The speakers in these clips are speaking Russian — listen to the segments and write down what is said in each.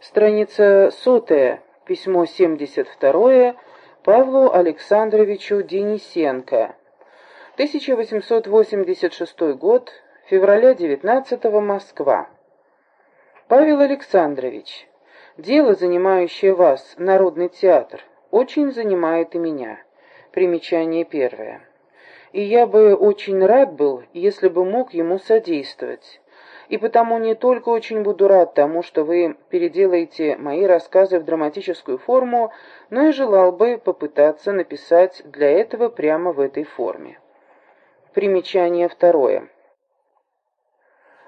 Страница сотая, письмо 72 Павлу Александровичу Денисенко. 1886 год, февраля 19 Москва. Павел Александрович, дело, занимающее вас, Народный театр, очень занимает и меня. Примечание первое. И я бы очень рад был, если бы мог ему содействовать и потому не только очень буду рад тому, что вы переделаете мои рассказы в драматическую форму, но и желал бы попытаться написать для этого прямо в этой форме. Примечание второе.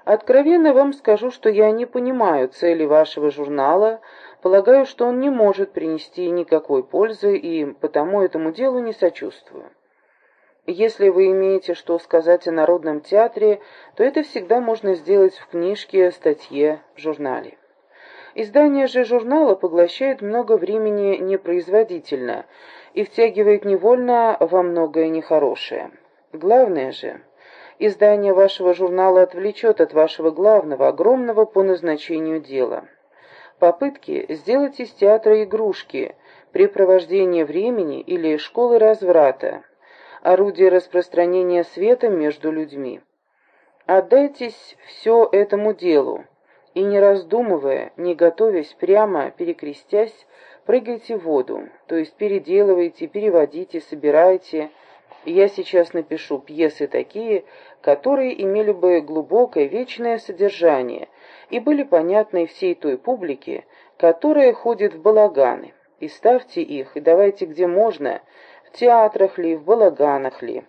Откровенно вам скажу, что я не понимаю цели вашего журнала, полагаю, что он не может принести никакой пользы, и потому этому делу не сочувствую. Если вы имеете что сказать о Народном театре, то это всегда можно сделать в книжке, статье, журнале. Издание же журнала поглощает много времени непроизводительно и втягивает невольно во многое нехорошее. Главное же, издание вашего журнала отвлечет от вашего главного, огромного по назначению дела. Попытки сделать из театра игрушки, препровождение времени или школы разврата – орудие распространения света между людьми. Отдайтесь все этому делу, и не раздумывая, не готовясь, прямо перекрестясь, прыгайте в воду, то есть переделывайте, переводите, собирайте. Я сейчас напишу пьесы такие, которые имели бы глубокое вечное содержание и были понятны всей той публике, которая ходит в балаганы. И ставьте их, и давайте где можно, в театрах ли, в балаганах ли.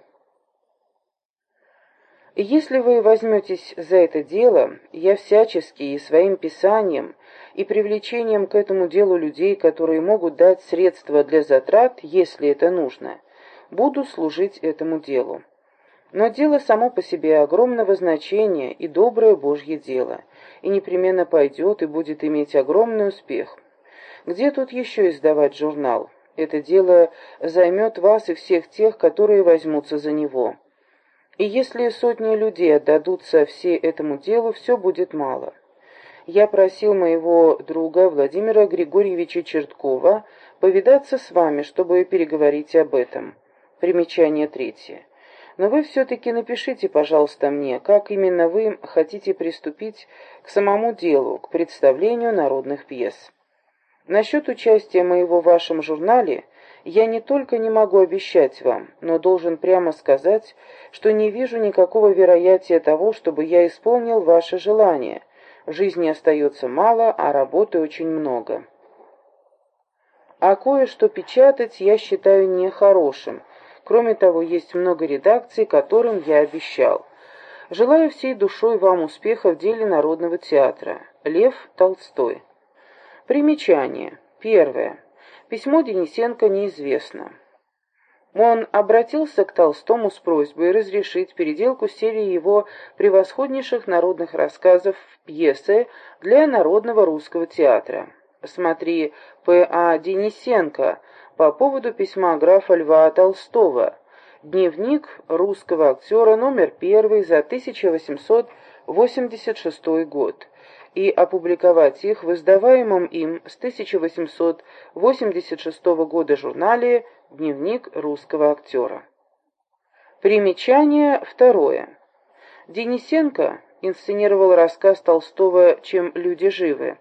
Если вы возьметесь за это дело, я всячески и своим писанием, и привлечением к этому делу людей, которые могут дать средства для затрат, если это нужно, буду служить этому делу. Но дело само по себе огромного значения и доброе Божье дело, и непременно пойдет и будет иметь огромный успех. Где тут еще издавать журнал? Это дело займет вас и всех тех, которые возьмутся за него. И если сотни людей отдадутся все этому делу, все будет мало. Я просил моего друга Владимира Григорьевича Черткова повидаться с вами, чтобы переговорить об этом. Примечание третье. Но вы все-таки напишите, пожалуйста, мне, как именно вы хотите приступить к самому делу, к представлению народных пьес. Насчет участия моего в вашем журнале я не только не могу обещать вам, но должен прямо сказать, что не вижу никакого вероятия того, чтобы я исполнил ваше желание. Жизни остается мало, а работы очень много. А кое-что печатать я считаю нехорошим. Кроме того, есть много редакций, которым я обещал. Желаю всей душой вам успеха в деле Народного театра. Лев Толстой Примечание. Первое. Письмо Денисенко неизвестно. Он обратился к Толстому с просьбой разрешить переделку серии его превосходнейших народных рассказов в пьесы для Народного русского театра. Смотри П.А. Денисенко по поводу письма графа Льва Толстого. Дневник русского актера номер первый за 1886 год и опубликовать их в издаваемом им с 1886 года журнале «Дневник русского актера». Примечание второе. Денисенко инсценировал рассказ Толстого «Чем люди живы».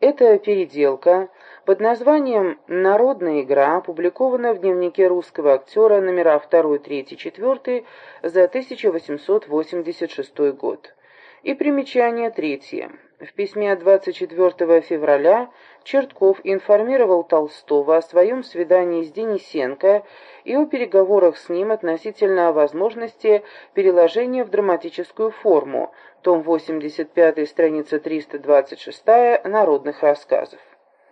Эта переделка под названием «Народная игра» опубликована в дневнике русского актера номера 2, 3, 4 за 1886 год. И примечание третье. В письме от 24 февраля Чертков информировал Толстого о своем свидании с Денисенко и о переговорах с ним относительно возможности переложения в драматическую форму, том 85, страница 326, народных рассказов.